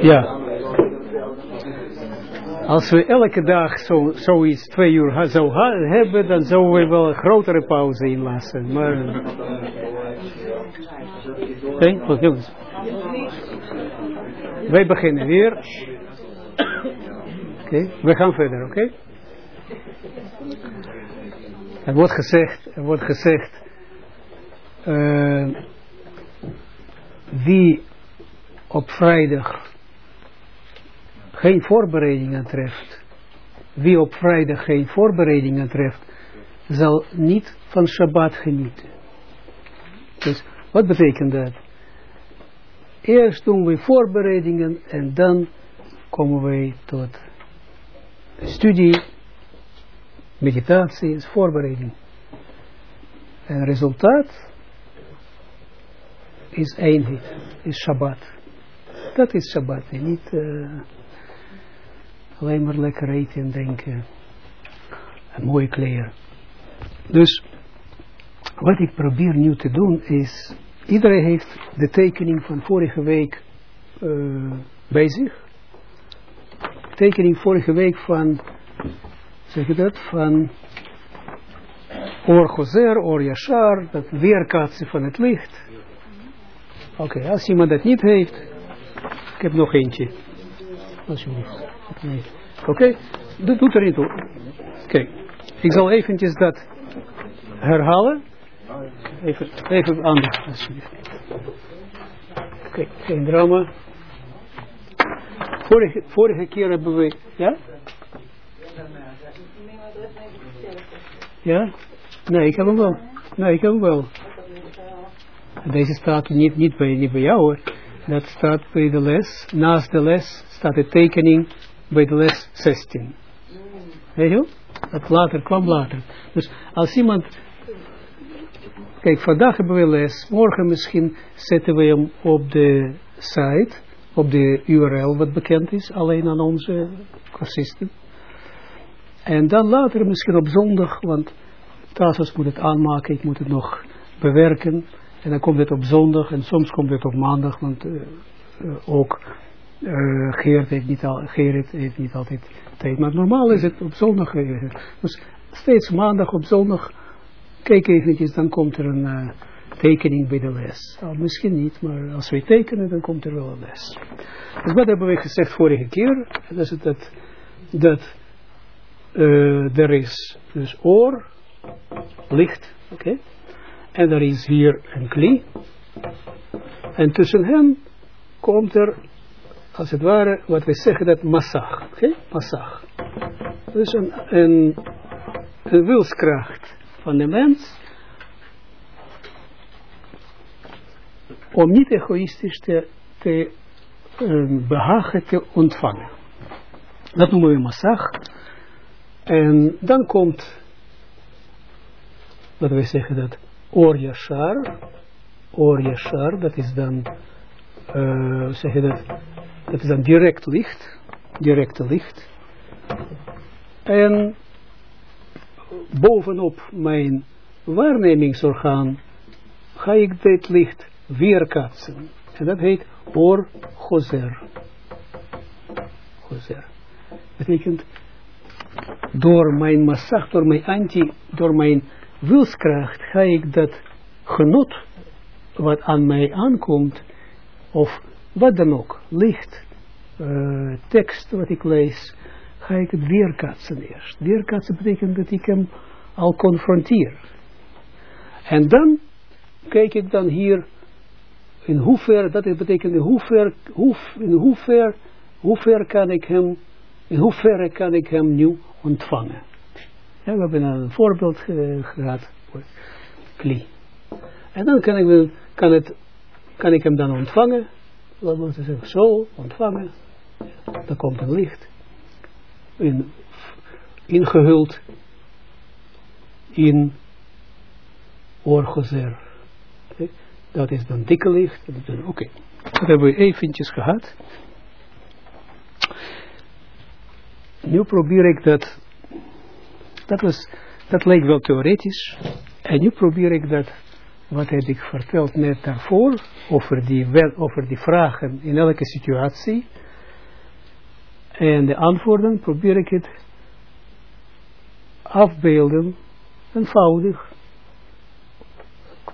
Ja. Als we elke dag zo, zoiets twee uur zo hebben, dan zouden we wel een grotere pauze inlassen. Maar... Oké, okay. Wij beginnen weer. Oké, we gaan verder, oké? Er wordt gezegd, er wordt gezegd, uh, wie op vrijdag geen voorbereidingen treft, wie op vrijdag geen voorbereidingen treft, zal niet van Shabbat genieten. Dus wat betekent dat? Eerst doen we voorbereidingen en dan komen we tot studie, meditatie, is voorbereiding. En resultaat is eenheid, is Shabbat. Dat is Shabbat, niet uh, alleen maar lekker eten en drinken. En mooie kleren. Dus, wat ik probeer nu te doen is, iedereen heeft de tekening van vorige week uh, bij zich. Tekening vorige week van, zeg je dat, van Or Gozer, Or Yashar, dat weerkaatsen van het licht. Oké, als iemand dat niet heeft, ik heb nog eentje. Alsjeblieft. Oké, dat doet er niet toe. Kijk, ik zal eventjes dat herhalen. Even, even anders, alsjeblieft. Oké, geen drama. Vorige, vorige keer hebben we, ja? Ja? Nee, ik heb hem wel. Nee, ik heb hem wel. Deze staat niet, niet, bij, niet bij jou hoor. Dat staat bij de les. Naast de les staat de tekening bij de les 16. Weet je Dat later kwam later. Dus als iemand... Kijk, vandaag hebben we les. Morgen misschien zetten we hem op de site. Op de URL wat bekend is. Alleen aan onze cursisten. En dan later misschien op zondag. Want Tassos moet het aanmaken. Ik moet het nog bewerken. En dan komt het op zondag en soms komt het op maandag, want uh, uh, ook uh, Geert, heeft niet al, Gerrit heeft niet altijd tijd. Maar normaal is het op zondag. dus steeds maandag op zondag, kijk eventjes, dan komt er een tekening bij de les. Nou, misschien niet, maar als we tekenen, dan komt er wel een les. Dus wat hebben we gezegd vorige keer? Dat is het dat, er is dus oor, licht, oké. En er is hier een kli. En tussen hen komt er, als het ware, wat we zeggen, dat massag. Okay? massag. Dus een, een, wilskracht van de mens. Om niet egoïstisch te, te um, behagen te ontvangen. Dat noemen we massag. En dan komt, laten we zeggen dat, Or Yashar, Or dat is dan, uh, zeg je dat, dat is dan direct licht, directe licht. En bovenop mijn waarnemingsorgaan ga ik dit licht weerkaatsen. En dat heet Or Gozer. Gozer. Betekent door mijn massag, door mijn anti, door mijn wilskracht ga ik dat genot wat aan mij aankomt, of wat dan ook, licht, uh, tekst wat ik lees, ga ik het weerkaatsen eerst. Weerkaatsen betekent dat ik hem al confronteer. En dan kijk ik dan hier in hoever, dat betekent in hoever, hoe, in hoever, hoever kan ik hem, in hoeverre kan ik hem nu ontvangen. Ja, we hebben een voorbeeld ge gehad. Kli. En dan kan ik, kan, het, kan ik hem dan ontvangen. Laten we zeggen, zo ontvangen. Dan komt een licht. In, ingehuld in orgozer. Dat is dan dikke licht. Oké, dat hebben we eventjes gehad. Nu probeer ik dat dat, was, dat leek wel theoretisch. En nu probeer ik dat wat heb ik verteld net daarvoor, over die, over die vragen in elke situatie. En de antwoorden probeer ik het afbeelden, eenvoudig,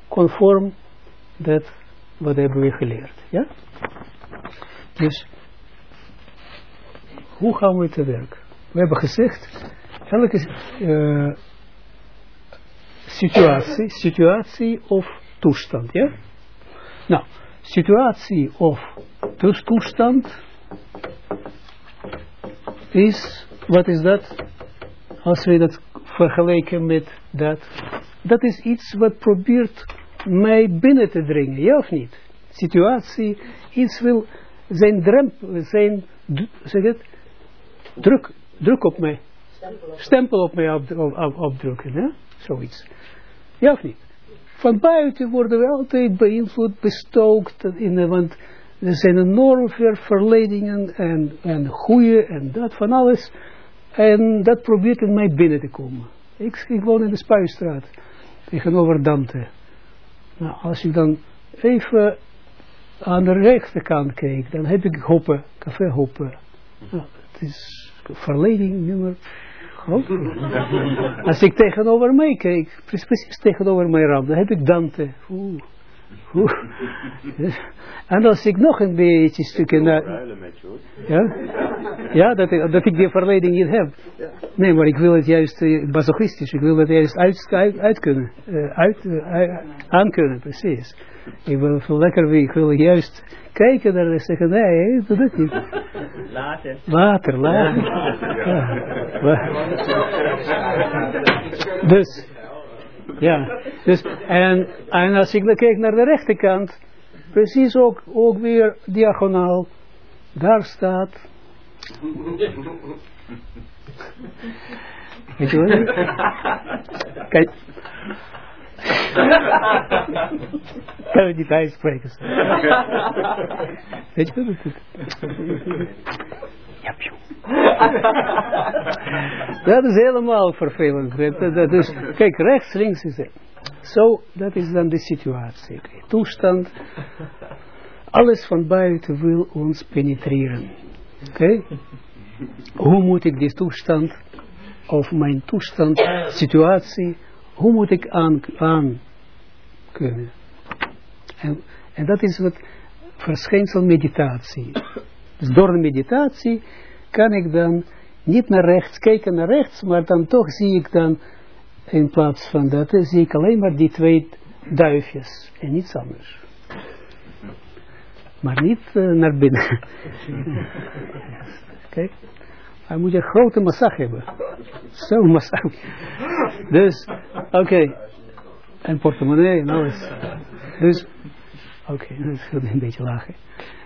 conform dat wat hebben we geleerd. Ja? Dus, hoe gaan we te werk? We hebben gezegd, elke uh, situatie, situatie of toestand, ja? Nou, situatie of toestand is, wat is dat? Als we dat vergelijken met dat, dat is iets wat probeert mij binnen te dringen, ja of niet? Situatie, iets wil zijn drempel, zijn, zeg het, druk, druk op mij, stempel op mij op, op, opdrukken, ja? zoiets. Ja of niet? Van buiten worden we altijd beïnvloed, bestookt, in, want er zijn enorm veel verleidingen en, en goede en dat van alles. En dat probeert in mij binnen te komen. Ik, woon in de Spuistraat, tegenover Dante. Nou, als ik dan even aan de rechterkant kijk, dan heb ik hoppen, café hoppen. Nou, het is verleiding nummer Als ik tegenover mij kijk, precies tegenover mijn ram, dan heb ik Dante. Oeh. Oeh. En als ik nog een beetje stukken naar... Ja, ja dat, ik, dat ik die verleiding niet heb. Nee, maar ik wil het juist uh, masochistisch, ik wil het juist uit, uit, uit kunnen. Uh, uit, uh, aan kunnen, precies. Ik wil lekker ik wil juist kijken naar en zeggen, nee, doe dat niet. Later. Later, later. Ja. Dus, ja, dus, en, en als ik dan kijk naar de rechterkant, precies ook, ook weer diagonaal, daar staat, weet je wat? Kijk, kan je niet uitspreken. Weet je het Ja, dat is helemaal vervelend. Dat, is, kijk, rechts, links is het. Zo, dat is dan de situatie. Toestand. Alles van buiten wil ons penetreren. Oké? Hoe moet ik die toestand, of mijn toestand, situatie, hoe moet ik aan, aan kunnen? En, en dat is wat verschijnsel meditatie. Dus door de meditatie kan ik dan niet naar rechts kijken naar rechts, maar dan toch zie ik dan in plaats van dat, zie ik alleen maar die twee duifjes en niets anders. Maar niet uh, naar binnen. Kijk. Hij moet een grote massage hebben. Zo'n massage. Dus, oké. En portemonnee en alles. Dus, oké, okay, dat is een beetje lager.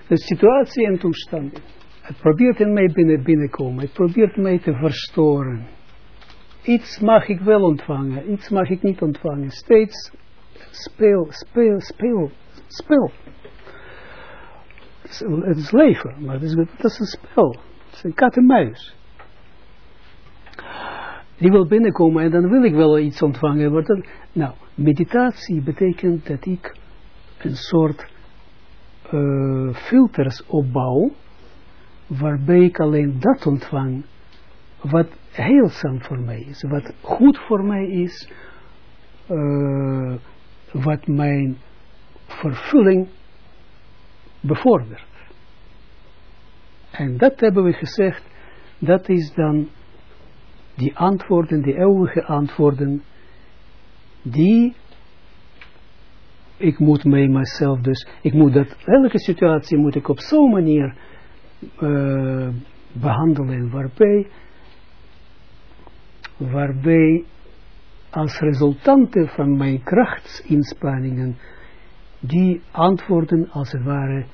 Dus situatie en toestand. Het probeert in mij binnen, binnenkomen. Het probeert mij te verstoren. Iets mag ik wel ontvangen. Iets mag ik niet ontvangen. Steeds speel, speel, speel, speel. Het is leven, maar het is, het is een spel. Het is een kat en muis. Die wil binnenkomen en dan wil ik wel iets ontvangen. Dan, nou, meditatie betekent dat ik een soort uh, filters opbouw, waarbij ik alleen dat ontvang wat heelzaam voor mij is, wat goed voor mij is, uh, wat mijn vervulling bevordert. En dat hebben we gezegd, dat is dan die antwoorden, die eeuwige antwoorden, die ik moet mij mezelf dus, ik moet dat, elke situatie moet ik op zo'n manier uh, behandelen, waarbij, waarbij als resultante van mijn krachtsinspanningen, die antwoorden als het ware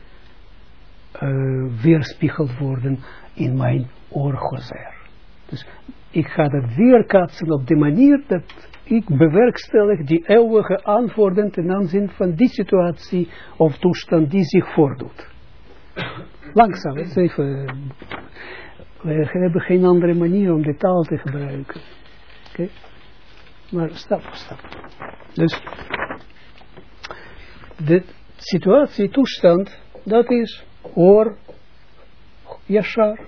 uh, weerspiegeld worden in mijn oorgozer. Dus ik ga dat weerkaatsen op de manier dat ik bewerkstellig die eeuwige antwoorden ten aanzien van die situatie of toestand die zich voordoet. Langzaam, het even, we hebben geen andere manier om de taal te gebruiken. Maar stap voor stap. Dus, de situatie, toestand, dat is oor, yashar.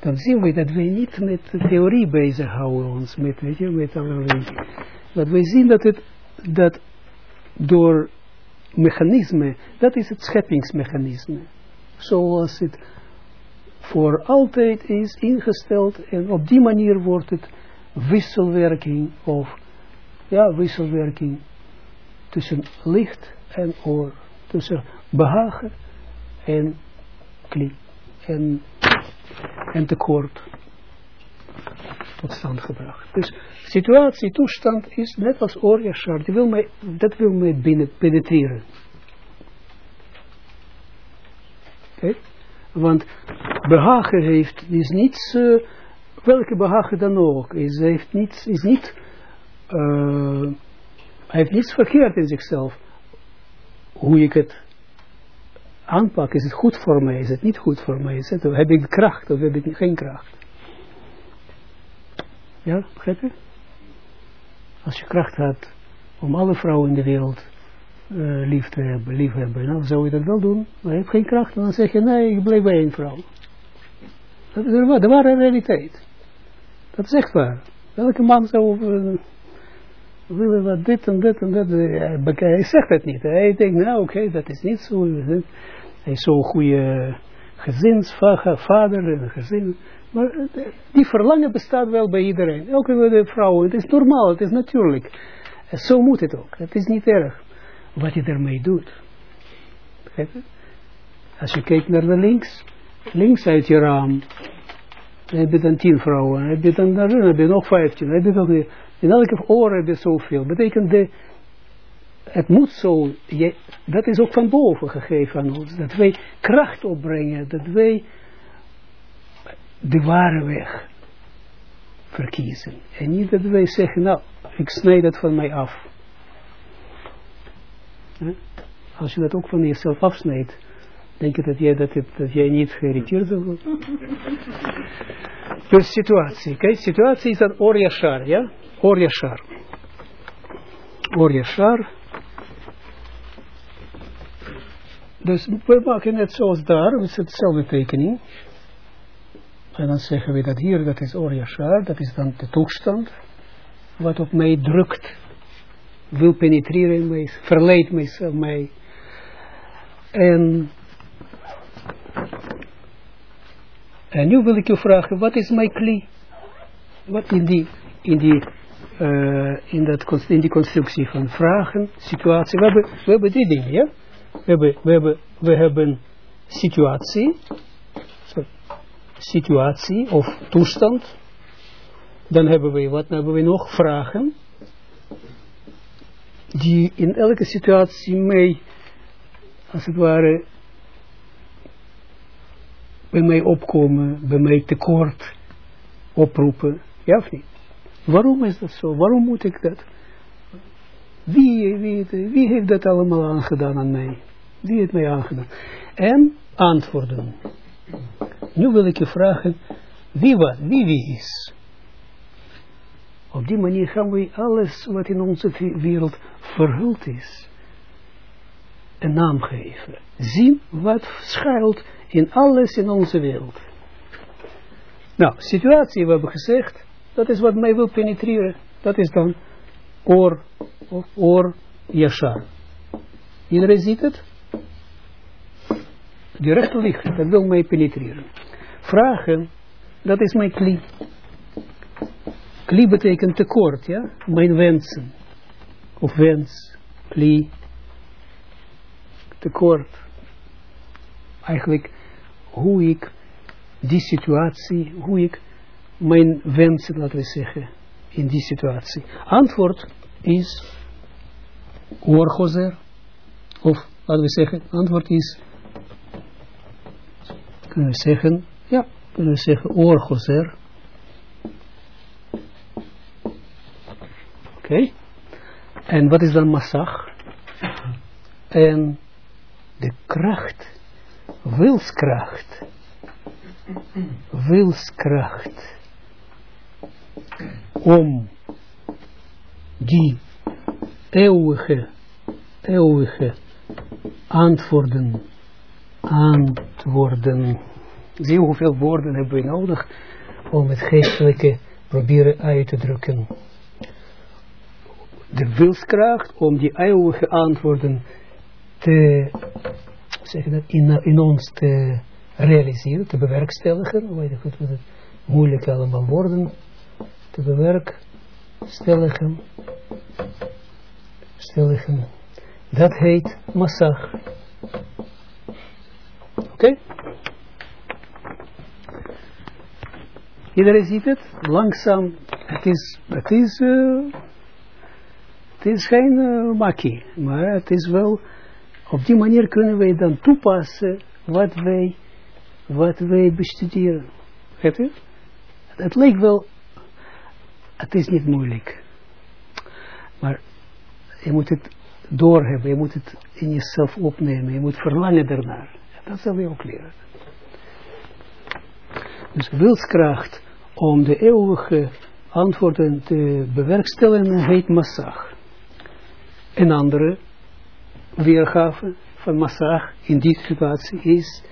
Dan zien we dat we niet met theorie bezighouden ons, met, weet je, met allerlei. Dat we zien dat het, dat door mechanisme, dat is het scheppingsmechanisme. Zoals het voor altijd is ingesteld en op die manier wordt het wisselwerking of ja, wisselwerking tussen licht en oor, tussen behagen en kli en, en tekort tot stand gebracht. Dus situatie, toestand is net als die wil mij, dat wil mij binnen penetreren. Oké? Want behagen heeft, is niets, uh, welke behagen dan ook, is, heeft niets, is niet, uh, hij heeft niets verkeerd in zichzelf. Hoe ik het aanpak, is het goed voor mij, is het niet goed voor mij, is het, heb ik kracht of heb ik geen kracht. Ja, begrijp je? Als je kracht had om alle vrouwen in de wereld uh, lief te hebben, lief hebben. Nou, zou je dat wel doen, maar je hebt geen kracht. En dan zeg je, nee, ik blijf bij één vrouw. Dat is de, ware realiteit. Dat is echt waar. Welke man zou uh, willen wat dit en dit en dat. Uh, hij zegt het niet. Hij denkt, nou oké, dat is niet zo. Hij is zo'n goede gezinsvader en gezin. Maar die verlangen bestaat wel bij iedereen. Elke vrouw. Het is normaal, het is natuurlijk. Zo moet het ook. Het is niet erg wat je ermee doet. Als je kijkt naar de links, links uit je raam, heb je dan tien vrouwen, heb je dan, dan heb je nog vijftien, heb je nog in elke oor heb je zoveel. Betekent de, het moet zo, je, dat is ook van boven gegeven aan ons, dat wij kracht opbrengen, dat wij de ware weg verkiezen. En niet dat wij zeggen, nou, ik snijd het van mij af. Als je dat ook van jezelf afsnijdt, denk je dat jij, dat, het, dat jij niet geïrriteerd zou worden. Dus situatie, kijk, situatie is dan Oryashar, ja? Oryashar. Oryashar. Dus we maken het zoals daar, het is tekening. En dan zeggen we dat hier, dat is Oryashar, dat is dan de toestand, wat op mij drukt wil penetreren in mij, verleidt mij. En, en nu wil ik je vragen, wat is mijn kli? Wat in die, in die, uh, in, dat, in die constructie van vragen, situatie, we hebben, we hebben die dingen, ja? We hebben, we hebben, we hebben situatie, situatie of toestand. Dan hebben we, wat hebben we nog? Vragen die in elke situatie mee, als het ware, bij mij opkomen, bij mij tekort oproepen, ja of niet? Waarom is dat zo? Waarom moet ik dat? Wie, wie, wie heeft dat allemaal aangedaan aan mij? Wie heeft mij aangedaan? En antwoorden. Nu wil ik je vragen, wie wat, wie wie is? Op die manier gaan we alles wat in onze wereld verhuld is, een naam geven. Zien wat schuilt in alles in onze wereld. Nou, situatie, we hebben gezegd, dat is wat mij wil penetreren. Dat is dan oor, of oor, yashar. Iedereen ziet het? Die rechter licht, dat wil mij penetreren. Vragen, dat is mijn kli. Kli betekent tekort, ja? Mijn wensen. Of wens. Kli. Tekort. Eigenlijk hoe ik die situatie, hoe ik mijn wensen, laten we zeggen, in die situatie. Antwoord is oorgozer. Of laten we zeggen, antwoord is, kunnen we zeggen, ja, kunnen we zeggen oorgozer. Oké. En wat is dan massag? En de kracht, wilskracht, wilskracht, om die eeuwige eeuwige antwoorden, antwoorden. Zie hoeveel woorden hebben we nodig om het geestelijke proberen uit te drukken. De wilskracht om die eeuwige antwoorden te, zeg dat, in, in ons te realiseren, te bewerkstelligen, weet ik goed, het moeilijk allemaal woorden, te bewerkstelligen, stelligen. Dat heet massag. Oké? Iedereen ziet het? Langzaam. Het is, het is, uh, het is geen uh, makkie. Maar het is wel, op die manier kunnen wij dan toepassen wat wij, wat wij bestuderen. U? Het lijkt wel, het is niet moeilijk. Maar je moet het doorhebben, je moet het in jezelf opnemen, je moet verlangen daarnaar. Dat zal je ook leren. Dus wilskracht om de eeuwige antwoorden te bewerkstelligen heet massag. Een andere weergave van massag in die situatie is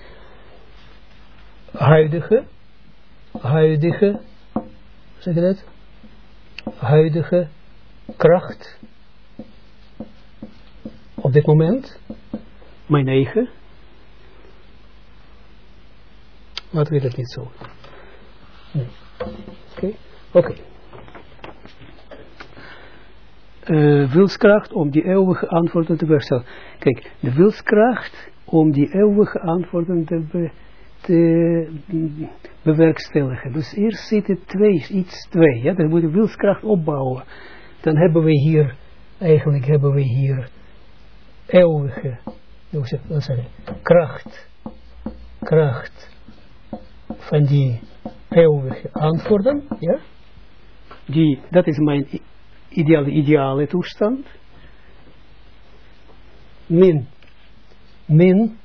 huidige, huidige, zeg je dat? Huidige kracht op dit moment, mijn eigen, wat wil het niet zo? Nee. Oké, oké. Uh, wilskracht om die eeuwige antwoorden te bewerkstelligen. Kijk, de wilskracht om die eeuwige antwoorden te, te bewerkstelligen. Dus eerst zitten twee, iets twee. Ja? Dan moet je wilskracht opbouwen. Dan hebben we hier, eigenlijk hebben we hier eeuwige, zeggen, kracht, kracht van die eeuwige antwoorden, ja, die, dat is mijn ideale, ideale toestand, min, min,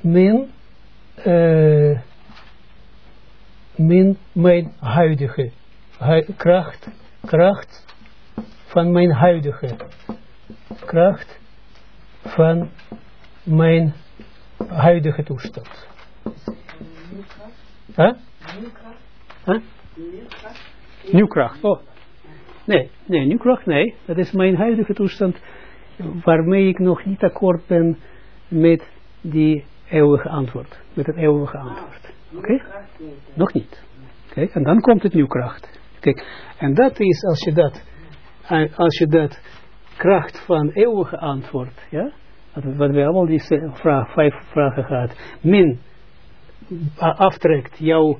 min, uh, min mijn huidige hu kracht, kracht van mijn huidige kracht van mijn huidige toestand. Huh? Huh? Nieuwkracht. Oh. Nee, nee, nieuwkracht, nee. Dat is mijn huidige toestand waarmee ik nog niet akkoord ben met die eeuwige antwoord. Met het eeuwige antwoord. Oké? Nog niet. Kijk, en dan komt het nieuwkracht. Kijk, en dat is als je dat, als je dat kracht van eeuwige antwoord, ja, wat we allemaal die vraag, vijf vragen gehad, min aftrekt jouw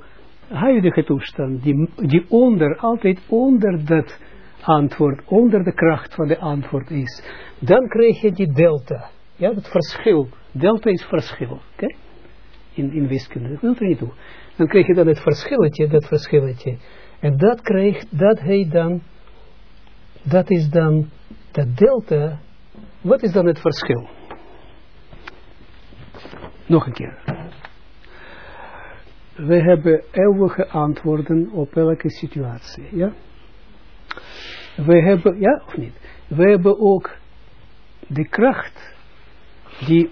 huidige toestand, die, die onder, altijd onder dat antwoord, onder de kracht van de antwoord is, dan krijg je die delta, ja, het verschil, delta is verschil, oké, in, in wiskunde, dat wil er niet toe. Dan krijg je dan het verschilletje, dat verschilletje, en dat krijgt, dat heet dan, dat is dan, dat delta, wat is dan het verschil? Nog een keer. We hebben eeuwige antwoorden op elke situatie. Ja? We hebben, ja of niet? We hebben ook de kracht die,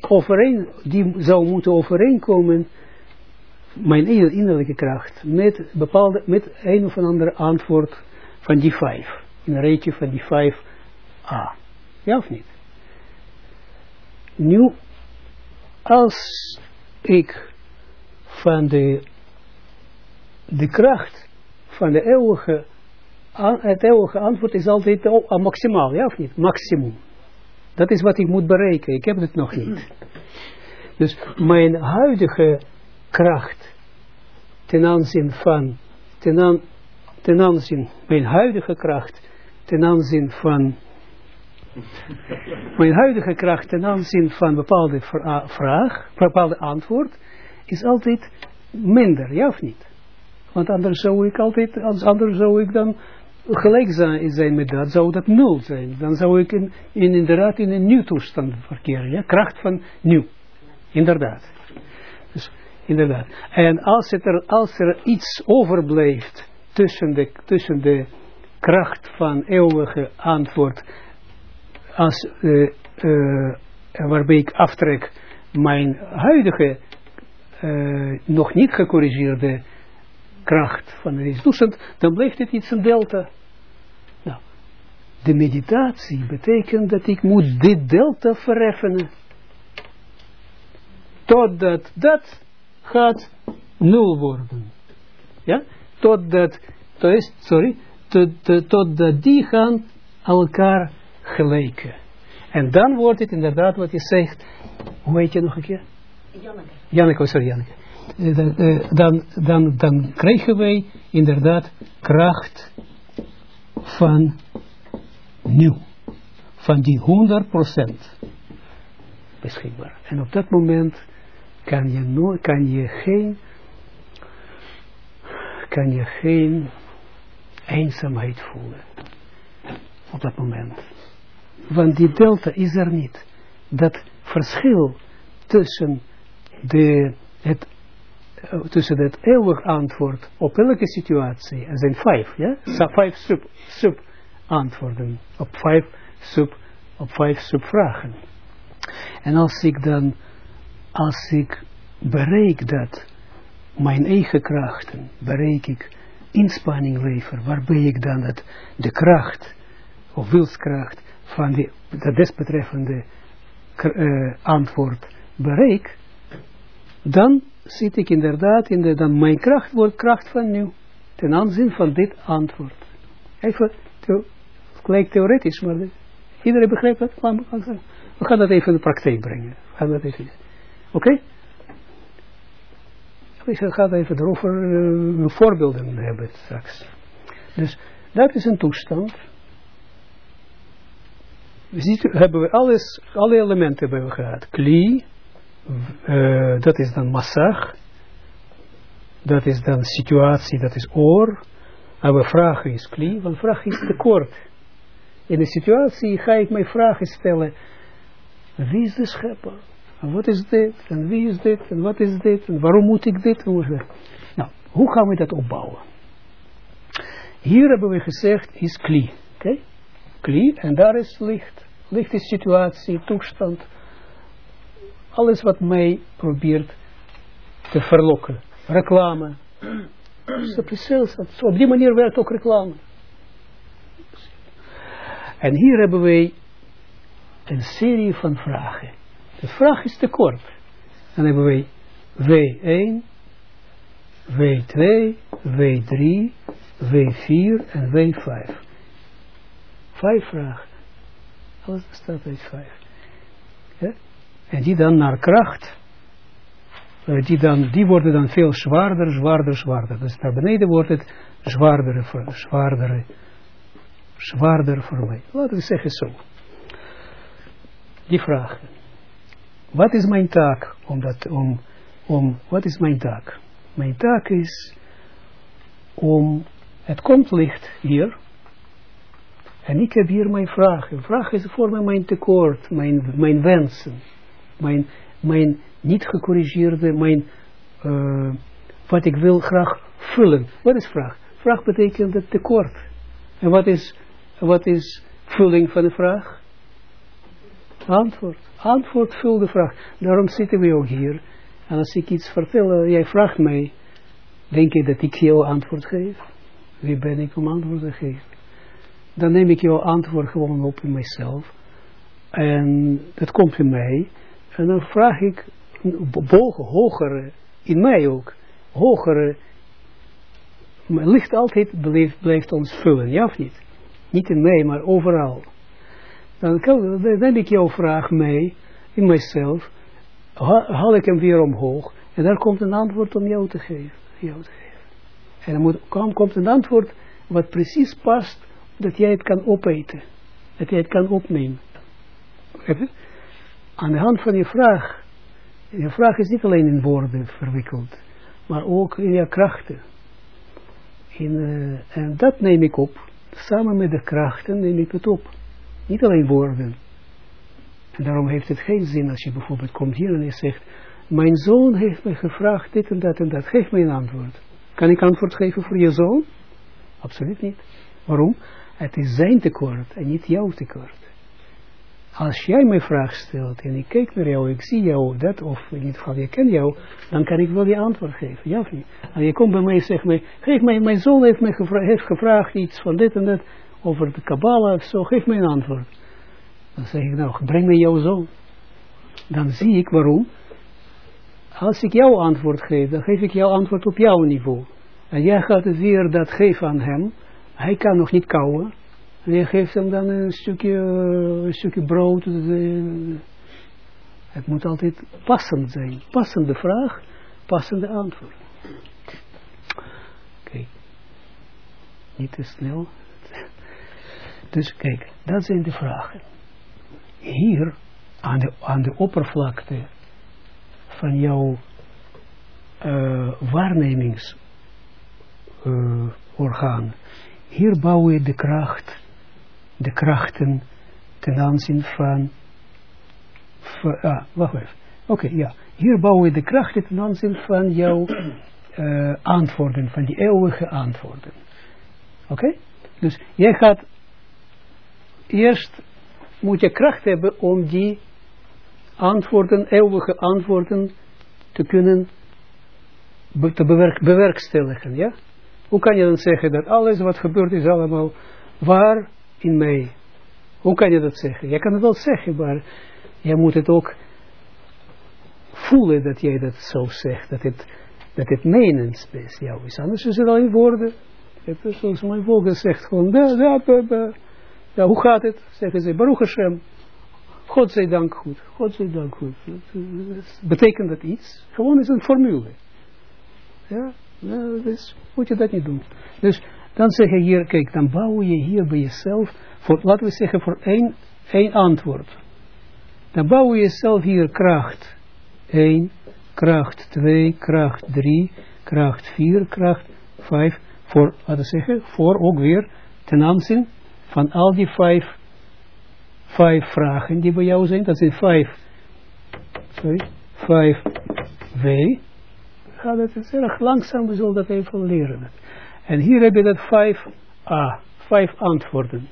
overeen, die zou moeten overeenkomen, mijn innerlijke kracht, met, bepaalde, met een of ander antwoord van die vijf. Een rijtje van die vijf A. Ja of niet? Nu als ik van de, de kracht van de eeuwige, het eeuwige antwoord is altijd maximaal, ja of niet? Maximum. Dat is wat ik moet bereiken, ik heb het nog niet. Dus mijn huidige kracht ten aanzien van, ten, ten aanzien, mijn huidige kracht ten aanzien van mijn huidige kracht ten aanzien van bepaalde vraag, bepaalde antwoord, is altijd minder, ja of niet? Want anders zou ik altijd, anders zou ik dan gelijk zijn, met dat, zou dat nul zijn. Dan zou ik in, in, inderdaad in een nieuw toestand verkeren, ja, kracht van nieuw. Inderdaad. Dus, inderdaad. En als, er, als er iets overblijft tussen de, tussen de kracht van eeuwige antwoord als, uh, uh, waarbij ik aftrek mijn huidige, uh, nog niet gecorrigeerde kracht van deze toestand, dan blijft het iets een delta. De meditatie betekent dat ik moet dit delta vereffenen. Totdat dat gaat nul worden. Ja? Totdat, to is, sorry, totdat tot, tot die gaan elkaar gelijken. En dan wordt het inderdaad wat je zegt, hoe heet je nog een keer? Janneke. Janneke, oh, sorry Janneke. Eh, dan, dan, dan krijgen wij inderdaad kracht van nieuw. Van die 100% beschikbaar. En op dat moment kan je, no kan je geen kan je geen eenzaamheid voelen. Op dat moment. Want die delta is er niet. Dat verschil tussen, de, het, eh, tussen het eeuwig antwoord op elke situatie, er zijn vijf, ja? Vijf sub, sub antwoorden op vijf sub, op vijf subvragen. En als ik dan, als ik bereik dat, mijn eigen krachten, bereik ik inspanning lever, waarbij ik dan het, de kracht, of wilskracht, van die, dat desbetreffende uh, antwoord bereik, dan zit ik inderdaad in de, dan mijn kracht wordt kracht van nu, ten aanzien van dit antwoord. Even, het lijkt theoretisch, maar iedereen begrijpt dat? We gaan dat even in de praktijk brengen. Oké? Okay? Ik ga even erover uh, voorbeelden hebben straks. Dus dat is een toestand ziet, hebben we alles, alle elementen hebben we gehad. Kli, uh, dat is dan massag, dat is dan situatie, dat is oor. En we vragen is kli, want vraag is tekort. In de situatie ga ik mij vragen stellen, wie is de schepper? En wat is dit? En wie is dit? En wat is dit? En waarom moet ik dit? Nou, hoe gaan we dat opbouwen? Hier hebben we gezegd, is kli. Oké? Kli en daar is licht. Licht is situatie, toestand. Alles wat mij probeert te verlokken. Reclame. Zo, op die manier werkt ook reclame. En hier hebben wij een serie van vragen. De vraag is te kort. Dan hebben wij W1, W2, W3, W4 en W5. Vijf vragen. Alles bestaat uit vijf. Ja? En die dan naar kracht, uh, die, dan, die worden dan veel zwaarder, zwaarder, zwaarder. Dus naar beneden wordt het zwaardere, zwaardere, zwaarder voor mij. Laten we zeggen zo. Die vraag. Wat is mijn taak? Om dat, om, om, wat is mijn taak? Mijn taak is om, het komt licht hier, en ik heb hier mijn vragen. Vraag is voor mij mijn tekort, mijn, mijn wensen, mijn, mijn niet gecorrigeerde, mijn, uh, wat ik wil graag vullen. Wat is vraag? Vraag betekent het tekort. En wat is, wat is vulling van de vraag? Antwoord. Antwoord vul de vraag. Daarom zitten we ook hier. En als ik iets vertel, jij vraagt mij, denk je dat ik jou antwoord geef? Wie ben ik om antwoord te geven? dan neem ik jouw antwoord gewoon op in mijzelf. En dat komt in mij. En dan vraag ik, bogen, hogere, in mij ook, hogere, licht altijd blijft, blijft ons vullen, ja of niet? Niet in mij, maar overal. Dan, neem ik jouw vraag mee, in mijzelf, haal ik hem weer omhoog, en daar komt een antwoord om jou te geven. Jou te geven. En dan moet, komt een antwoord wat precies past dat jij het kan opeten. Dat jij het kan opnemen. Aan de hand van je vraag. Je vraag is niet alleen in woorden verwikkeld. Maar ook in je krachten. In, uh, en dat neem ik op. Samen met de krachten neem ik het op. Niet alleen woorden. En daarom heeft het geen zin als je bijvoorbeeld komt hier en je zegt. Mijn zoon heeft me gevraagd dit en dat en dat. Geef mij een antwoord. Kan ik antwoord geven voor je zoon? Absoluut niet. Waarom? Het is zijn tekort en niet jouw tekort. Als jij mij vraag stelt en ik kijk naar jou, ik zie jou dat, of in ieder geval je ken jou, dan kan ik wel je antwoord geven, ja of niet? En je komt bij mij en zegt mij, geef mij, mijn zoon heeft mij gevra gevraagd iets van dit en dat, over de Kabbalah of zo, geef mij een antwoord. Dan zeg ik, nou, breng mij jouw zoon. Dan zie ik waarom. Als ik jouw antwoord geef, dan geef ik jouw antwoord op jouw niveau. En jij gaat het weer dat geven aan hem. Hij kan nog niet kouwen. En je geeft hem dan een stukje, een stukje brood. Het moet altijd passend zijn. Passende vraag, passende antwoord. Oké. Niet te snel. Dus kijk, dat zijn de vragen. Hier, aan de, aan de oppervlakte van jouw uh, waarnemingsorgaan, hier bouw je de kracht de krachten ten aanzien van, ah, wacht even. Oké, ja. Hier bouwen we de krachten ten aanzien van jouw uh, antwoorden, van die eeuwige antwoorden. Oké? Dus jij gaat eerst moet je kracht hebben om die antwoorden, eeuwige antwoorden te kunnen te bewerk bewerkstelligen, ja? Hoe kan je dan zeggen dat alles wat gebeurt is allemaal waar in mij. Hoe kan je dat zeggen? Je kan het wel zeggen, maar jij moet het ook voelen dat jij dat zo zegt. Dat het, dat het menens is jou is. Anders is het al in woorden. Je hebt zoals mijn volk zegt gewoon, da, da. Ja, hoe gaat het? Zeggen ze, Baruch Hashem. Dank goed. God zij dank goed. Betekent dat iets? Gewoon is een formule. Ja, dus moet je dat niet doen. Dus dan zeg je hier, kijk, dan bouw je hier bij jezelf, voor, laten we zeggen, voor één, één antwoord. Dan bouw je jezelf hier kracht 1, kracht 2, kracht 3, kracht 4, kracht 5, voor, laten we zeggen, voor ook weer ten aanzien van al die vijf, vijf vragen die bij jou zijn, dat zijn vijf, sorry, vijf W. Gaat het erg langzaam, we zullen dat even leren. En hier heb je dat vijf A, vijf antwoorden.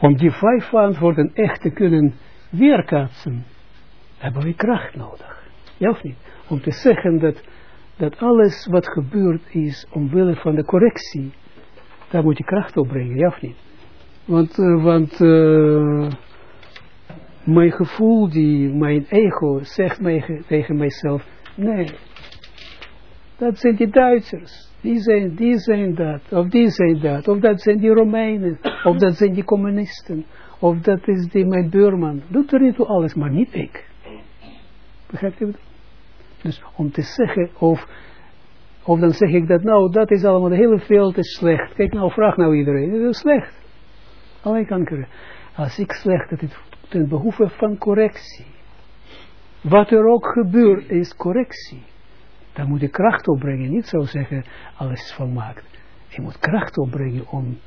Om die vijf antwoorden echt te kunnen weerkaatsen, hebben we kracht nodig. Ja of niet? Om te zeggen dat, dat alles wat gebeurt is omwille van de correctie, daar moet je kracht opbrengen, ja of niet? Want, uh, want uh, mijn gevoel, die, mijn ego, zegt tegen mijzelf, nee, dat zijn die Duitsers. Die zijn, die zijn dat, of die zijn dat, of dat zijn die Romeinen, of dat zijn die communisten, of dat is die mijn buurman. Doet er niet toe alles, maar niet ik. Begrijpt u? Dus om te zeggen, of, of dan zeg ik dat, nou, dat is allemaal, hele veld is slecht. Kijk nou, vraag nou iedereen, het is slecht. Alleen kan Als ik slecht, dat is ten behoeve van correctie. Wat er ook gebeurt, is correctie. Dan moet je kracht opbrengen. Niet zo zeggen, alles is volmaakt. Je moet kracht opbrengen om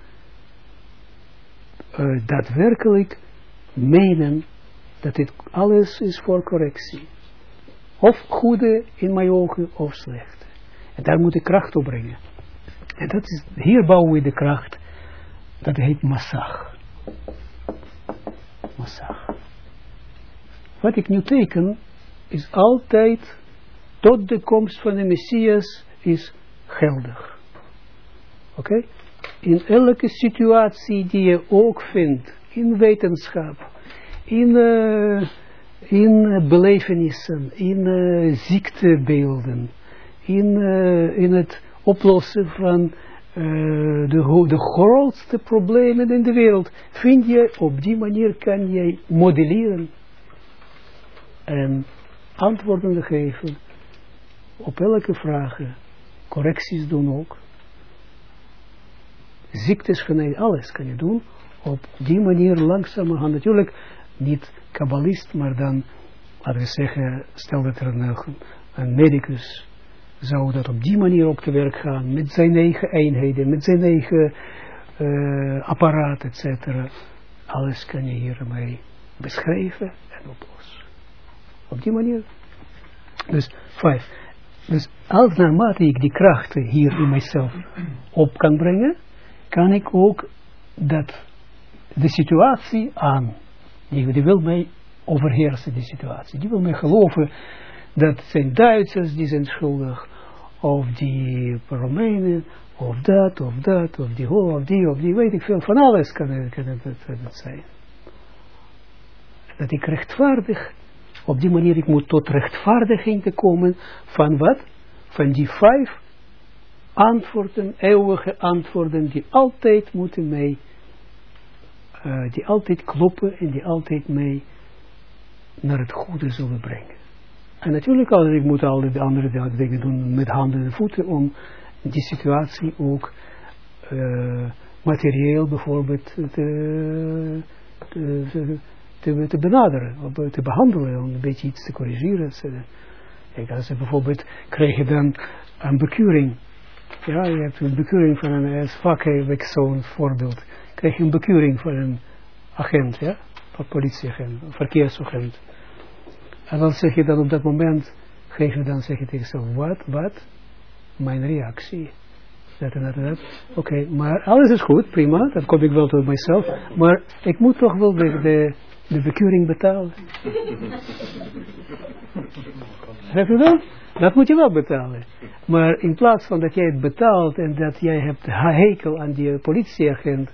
uh, daadwerkelijk menen dat dit alles is voor correctie. Of goede in mijn ogen, of slechte. En daar moet je kracht opbrengen. En dat is, hier bouwen we de kracht. Dat heet massag. Massag. Wat ik nu teken, is altijd tot de komst van de Messias is geldig. Oké? In elke situatie die je ook vindt, in wetenschap, in, uh, in belevenissen, in uh, ziektebeelden, in, uh, in het oplossen van de, de grootste problemen in de wereld, vind je, op die manier kan je modelleren en antwoorden geven op elke vraag correcties doen ook. Ziektes genezen, alles kan je doen. Op die manier langzamerhand. Natuurlijk niet kabbalist, maar dan, laten we zeggen, stel dat er een, een medicus zou dat op die manier ook te werk gaan. Met zijn eigen eenheden, met zijn eigen uh, apparaat, etc. Alles kan je hiermee beschrijven en oplossen. Op die manier. Dus vijf. Dus als naarmate ik die krachten hier in mijzelf op kan brengen, kan ik ook dat, de situatie aan Die, die wil mij overheersen, die situatie. Die wil mij geloven dat zijn Duitsers die zijn schuldig, of die Romeinen, of dat, of dat, of die of die, of die, weet ik veel, van alles kan kan het, kan het zijn. Dat ik rechtvaardig, op die manier ik moet tot rechtvaardiging komen van wat? Van die vijf antwoorden, eeuwige antwoorden, die altijd moeten mij, uh, die altijd kloppen en die altijd mij naar het goede zullen brengen. En natuurlijk, als ik moet al die andere dingen doen met handen en voeten om die situatie ook uh, materieel bijvoorbeeld te, te benaderen, of te behandelen, om een beetje iets te corrigeren. Kijk, als je bijvoorbeeld krijg dan een bekeuring. Ja, je hebt een bekeuring van een, vak heb ik zo'n voorbeeld, krijg je een bekeuring van een agent, ja, van politieagent, verkeersagent. En dan zeg je dan op dat moment, geef je dan, zeg je tegen zo, wat, wat? Mijn reactie. Dat en dat en dat. Oké, maar alles is goed, prima, dat kom ik wel tot mijzelf. Maar ik moet toch wel de, de, de bekeuring betalen. Heb je dat? Dat moet je wel betalen. Maar in plaats van dat jij het betaalt en dat jij hebt hekel aan die politieagent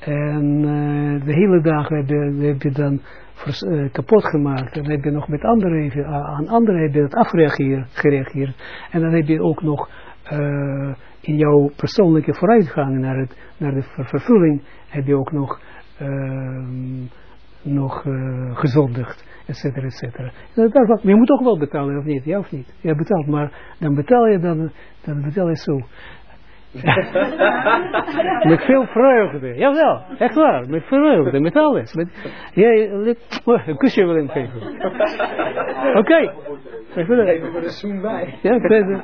en uh, de hele dag heb je, heb je dan vers, uh, kapot gemaakt. En dan heb je nog met anderen, uh, aan anderen heb je het afgereageerd. En dan heb je ook nog uh, in jouw persoonlijke vooruitgang naar, het, naar de ver vervulling, heb je ook nog, nog gezondigd, et cetera, et cetera. Je moet ook wel betalen, of niet? Ja of niet? Ja, betaalt, maar dan betaal je, dan, dan betaal je zo. met veel vreugde. Jawel, echt waar. Met vreugde, met alles. Met, jij, een kusje wil hem geven. Oké. Okay. Geef er een zoen bij. Ja,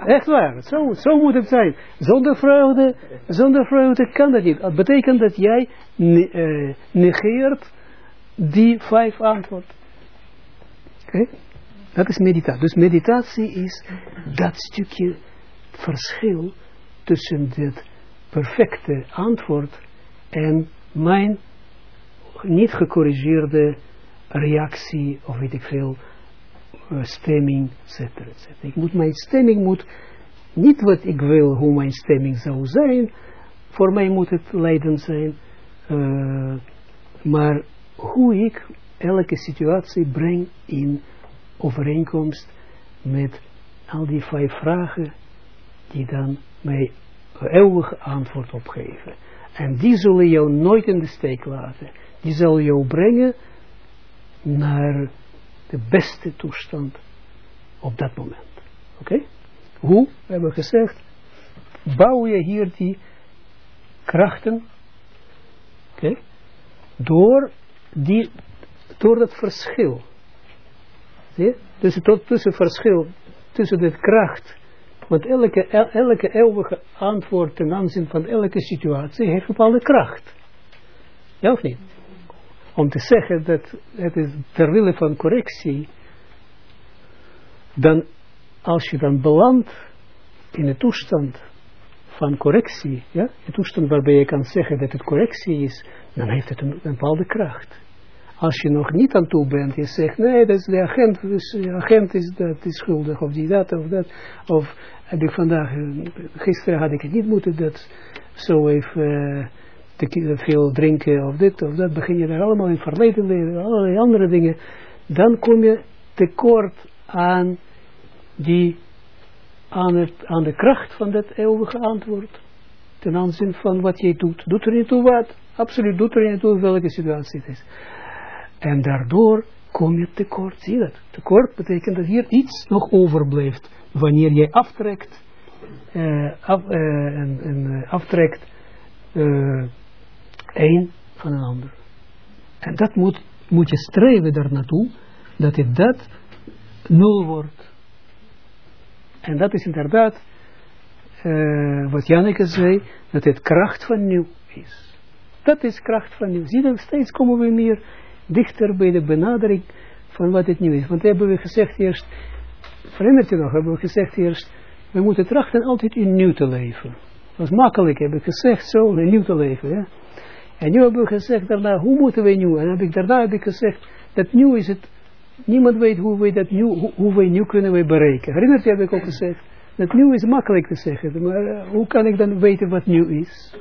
echt waar. Zo, zo moet het zijn. Zonder vreugde, zonder vreugde kan dat niet. Dat betekent dat jij ne uh, negeert die vijf antwoorden. Oké? Okay? Dat is meditatie. Dus meditatie is dat stukje verschil tussen dit perfecte antwoord en mijn niet gecorrigeerde reactie, of weet ik veel, uh, stemming, etc. Ik moet, mijn stemming moet, niet wat ik wil, hoe mijn stemming zou zijn, voor mij moet het leidend zijn, uh, maar hoe ik elke situatie breng in overeenkomst met al die vijf vragen die dan mij eeuwig antwoord op geven. En die zullen jou nooit in de steek laten. Die zullen jou brengen naar de beste toestand op dat moment. Oké? Hoe? We hebben gezegd, bouw je hier die krachten, oké, door, die, door dat verschil. Zie Dus tussen verschil, tussen de kracht want elke, elke eeuwige antwoord ten aanzien van elke situatie heeft bepaalde kracht. Ja of niet? Om te zeggen dat het is terwille van correctie, dan als je dan belandt in de toestand van correctie, ja, de toestand waarbij je kan zeggen dat het correctie is, dan heeft het een, een bepaalde kracht. Als je nog niet aan toe bent, je zegt, nee, dat is de agent, dus de agent is, dat, is schuldig, of die dat, of dat, of heb ik vandaag, gisteren had ik het niet moeten, dat zo even te veel drinken, of dit, of dat, begin je daar allemaal in verleden leren, allerlei andere dingen, dan kom je tekort aan die, aan, het, aan de kracht van dat eeuwige antwoord, ten aanzien van wat jij doet. Doet er niet toe wat, absoluut doet er niet toe welke situatie het is. En daardoor kom je tekort. Zie je dat? Tekort betekent dat hier iets nog overblijft. Wanneer je aftrekt, uh, af, uh, en, uh, aftrekt een van een ander. En dat moet, moet je streven daar naartoe, dat het dat nul wordt. En dat is inderdaad wat Janneke zei, dat het kracht van nieuw is. Dat is kracht van nieuw. Zie je, steeds komen we meer dichter bij de benadering van wat het nu is. Want hebben we gezegd eerst, herinnert je nog, hebben we gezegd eerst, we moeten trachten altijd in nieuw te leven. Dat was makkelijk, hebben we gezegd, zo in nieuw te leven. Ja? En nu hebben we gezegd daarna, hoe moeten we nu? En heb ik, daarna heb ik gezegd, dat nu is het, niemand weet hoe we dat nu, hoe, hoe nu kunnen bereiken. Herinnert je, heb ik ook gezegd, dat nu is makkelijk te zeggen, maar uh, hoe kan ik dan weten wat nu is?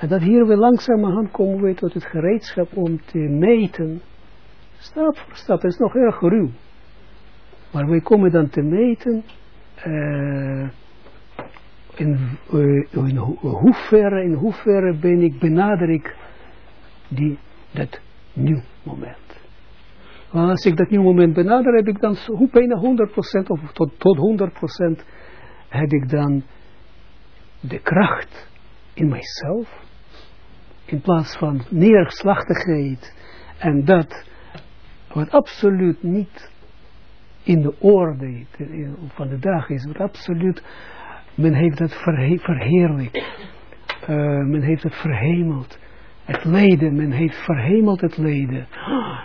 En dat hier we langzamerhand komen we tot het gereedschap om te meten, stap voor stap, dat is nog erg ruw. Maar we komen dan te meten, uh, in, uh, in hoeverre, in hoeverre ben ik, benader ik die, dat nieuw moment. Want als ik dat nieuw moment benader, heb ik dan hoe bijna 100% of tot, tot 100% heb ik dan de kracht in mijzelf, in plaats van neerslachtigheid en dat wat absoluut niet in de orde van de dag is, wat absoluut men heeft het verhe verheerlijkt. Uh, men heeft het verhemeld. Het lijden, men heeft verhemeld het lijden.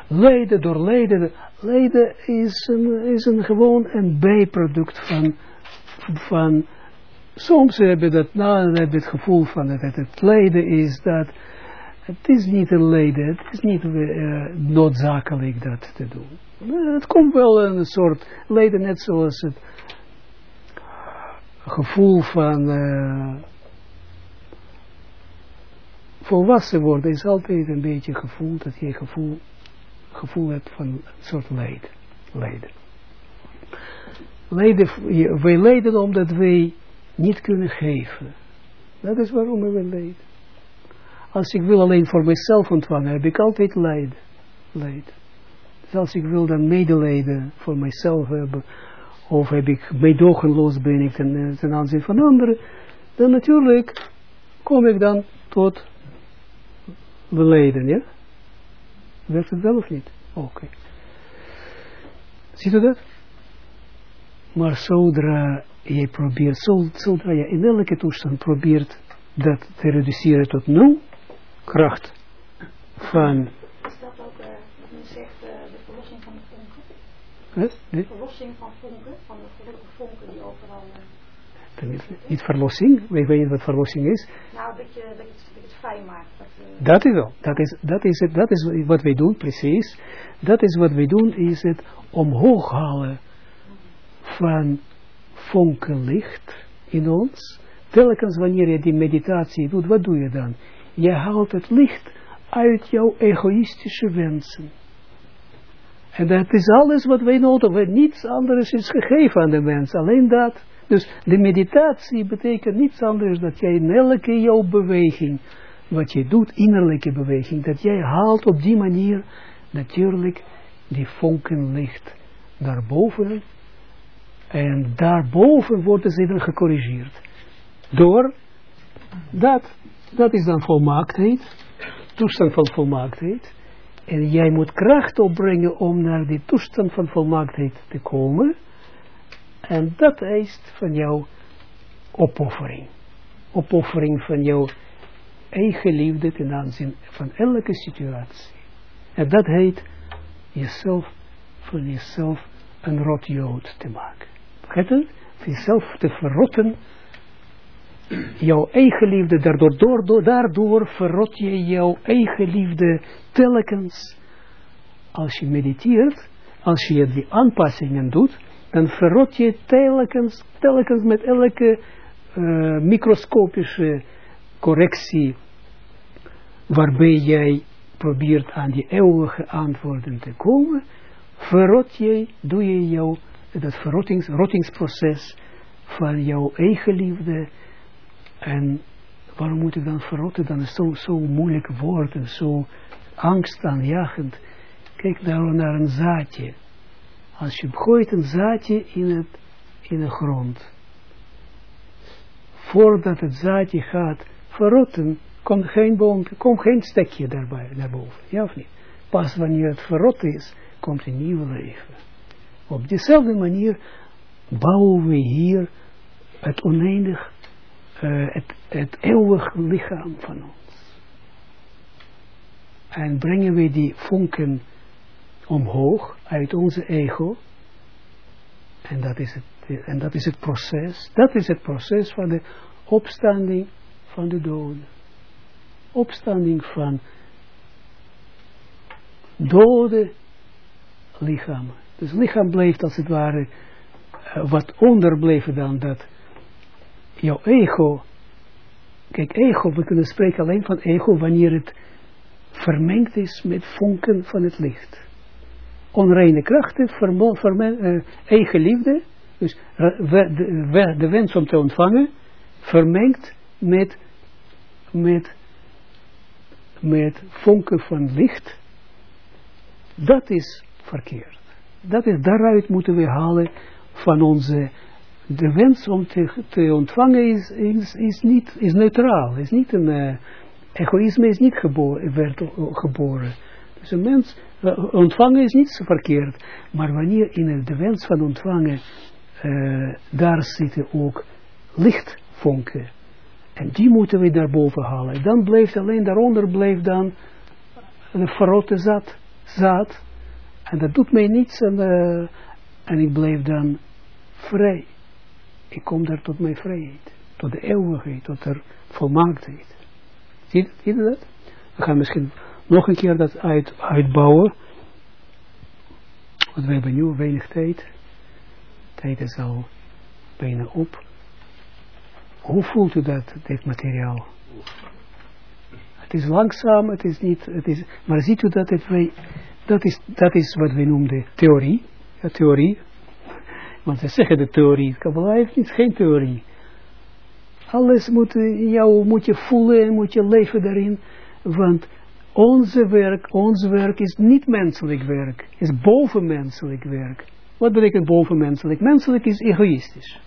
Lijden door lijden. Lijden is een, is een gewoon een bijproduct van, van soms hebben dat, nou, het gevoel van dat het, het lijden is dat, het is niet een lijden, het is niet uh, noodzakelijk dat te doen. Het komt wel een soort lijden, net zoals het gevoel van uh, volwassen worden is altijd een beetje gevoel dat je gevoel, gevoel hebt van een soort lijden. lijden. lijden wij lijden omdat wij niet kunnen geven. Dat is waarom we lijden. Als ik wil alleen voor mezelf ontvangen, heb ik altijd lijden. lijden. Dus als ik wil dan medelijden voor mezelf hebben, of heb ik meedogenloos ben ik ten, eh, ten aanzien van anderen, dan natuurlijk kom ik dan tot beleiden, ja? Werkt het wel of niet? Oké. Okay. Ziet u dat? Maar zodra je probeert, zodra je in elke toestand probeert dat te reduceren tot nul, kracht van De verlossing van vonken, van de gelukkige vonken die overal... Uh, niet, niet verlossing, ik weet niet wat verlossing is. Nou, dat je, dat je, het, dat je het vrij maakt. Dat, uh, dat is wel, dat is, dat, is het, dat is wat wij doen, precies. Dat is wat wij doen, is het omhoog halen van vonkenlicht in ons. Telkens wanneer je die meditatie doet, wat doe je dan? Je haalt het licht uit jouw egoïstische wensen. En dat is alles wat wij nodig hebben. Niets anders is gegeven aan de mens. Alleen dat. Dus de meditatie betekent niets anders dat jij in elke jouw beweging, wat je doet, innerlijke beweging, dat jij haalt op die manier natuurlijk die vonkenlicht daarboven. En daarboven worden ze dan gecorrigeerd. Door dat, dat is dan volmaaktheid, toestand van volmaaktheid. En jij moet kracht opbrengen om naar die toestand van volmaaktheid te komen. En dat eist van jou opoffering. Opoffering van jouw eigen liefde ten aanzien van elke situatie. En dat heet jezelf, van jezelf een rotjood te maken. Begrijp je? Jezelf te verrotten jouw eigen liefde, daardoor, door, daardoor verrot je jouw eigen liefde telkens. Als je mediteert, als je die aanpassingen doet, dan verrot je telkens, telkens met elke uh, microscopische correctie, waarbij jij probeert aan die eeuwige antwoorden te komen, verrot je, doe je jouw, dat verrottings, rottingsproces van jouw eigen liefde, en waarom moet ik dan verrotten? Dan is zo, zo moeilijk woord en zo angstaanjagend. Kijk nou naar een zaadje. Als je gooit een zaadje in, het, in de grond. Voordat het zaadje gaat verrotten, komt geen boom, komt geen stekje daarbij naar boven. Ja of niet? Pas wanneer het verrot is, komt een nieuw leven. Op dezelfde manier bouwen we hier het oneindig uh, het, het lichaam van ons. En brengen we die vonken omhoog uit onze ego. En dat is het, en dat is het proces. Dat is het proces van de opstanding van de doden. opstanding van dode lichamen. Dus lichaam bleef als het ware uh, wat onderbleven dan dat jouw ego, kijk ego, we kunnen spreken alleen van ego wanneer het vermengd is met vonken van het licht. Onreine krachten, uh, eigen liefde, dus de, de wens om te ontvangen, vermengd met, met, met vonken van licht, dat is verkeerd. Dat is, daaruit moeten we halen van onze, de wens om te, ontvangen is, is, is, niet, is neutraal, is niet een, uh, egoïsme is niet geboren, werd geboren. Dus een mens, uh, ontvangen is niet zo verkeerd, maar wanneer in de wens van ontvangen, uh, daar zitten ook lichtvonken. En die moeten we daarboven halen. Dan blijft alleen daaronder blijft dan een verrotte zaad zaad. En dat doet mij niets en, en ik blijf dan vrij. Ik kom daar tot mijn vrijheid. Tot de eeuwigheid, tot de volmaaktheid. Zie je dat? We gaan misschien nog een keer dat uit, uitbouwen. Want we hebben nu weinig tijd. Tijd is al bijna op. Hoe voelt u dat, dit materiaal? Het is langzaam, het is niet, het is, maar ziet u dat het wij, dat is, dat is wat we noemen theorie, ja, theorie, want ze zeggen de theorie, Kabbalah heeft niet, geen theorie. Alles moet, jou, moet je voelen en moet je leven daarin, want onze werk, ons werk is niet menselijk werk, is bovenmenselijk werk. Wat betekent bovenmenselijk? Menselijk is egoïstisch.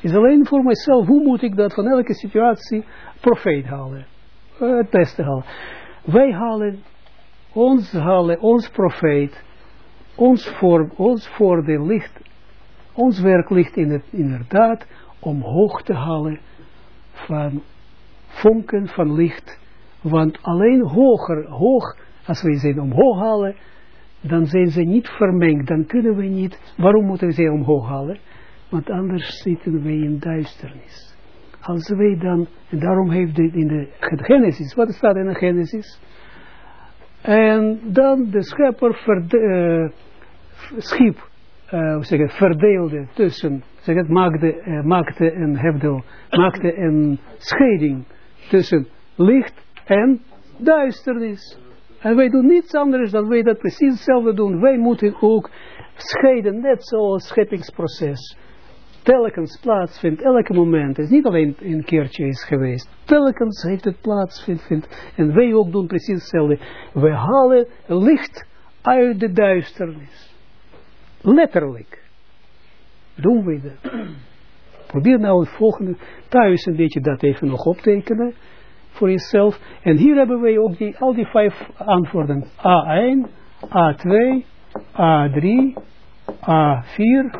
Is alleen voor mijzelf, hoe moet ik dat van elke situatie profeet halen? het eh, beste halen. Wij halen, ons halen, ons profeet, ons, voor, ons voordeel ligt, ons werk ligt in het, inderdaad omhoog te halen van vonken van licht, want alleen hoger, hoog, als we ze omhoog halen, dan zijn ze niet vermengd, dan kunnen we niet, waarom moeten we ze omhoog halen? Want anders zitten we in duisternis als wij dan, en daarom heeft dit in de Genesis, wat staat in de Genesis? En dan de schepper verde, uh, schiep, uh, verdeelde tussen, zeg het, maakte, uh, maakte een hebdel, maakte een scheiding tussen licht en duisternis. En wij doen niets anders dan wij dat precies hetzelfde doen. Wij moeten ook scheiden, net zoals scheppingsproces telkens plaatsvindt, elke moment, het is niet alleen een keertje is geweest, telkens heeft het plaatsvindt, en wij ook doen precies hetzelfde. We halen licht uit de duisternis. Letterlijk. Doen we dat. Probeer nou het volgende thuis een beetje dat even nog optekenen voor jezelf. En hier hebben wij ook die, al die vijf antwoorden. A1, A2, A3, A4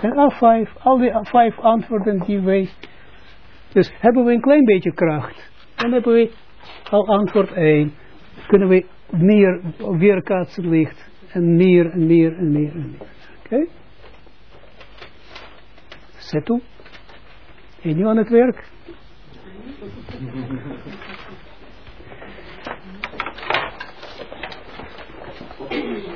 en A5, al die vijf antwoorden die wij, dus hebben we een klein beetje kracht. Dan hebben we al antwoord 1, kunnen we meer weerkaatsen licht en meer en meer en meer en meer. Oké? Zet toe. En nu aan het werk.